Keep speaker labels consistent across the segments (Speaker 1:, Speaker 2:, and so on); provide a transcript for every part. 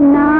Speaker 1: ना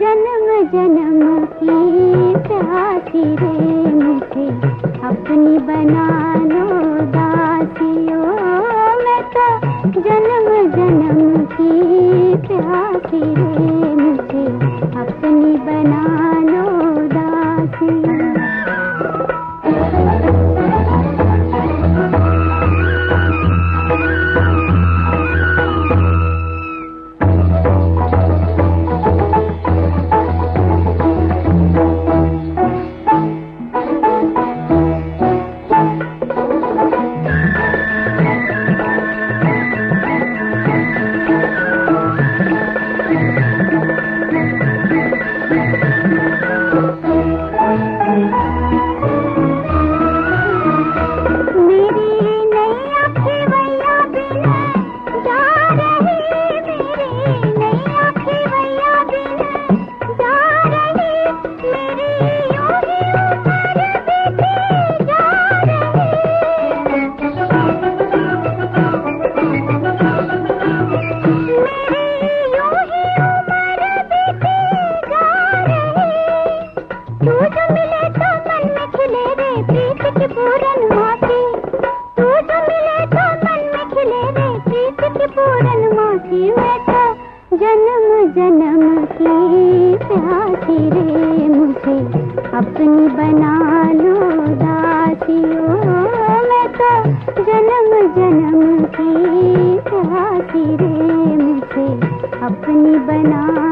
Speaker 1: जन्म जन्म की प्यासी रे। मुझे अपनी बना लो दासियों मैं तो जन्म जन्म की प्यासी रे जन्म जन्म की प्यासी रे मुझे। अपनी बना लो दासियों मैं तो जन्म जन्म की प्यासी रे मुझे। अपनी बना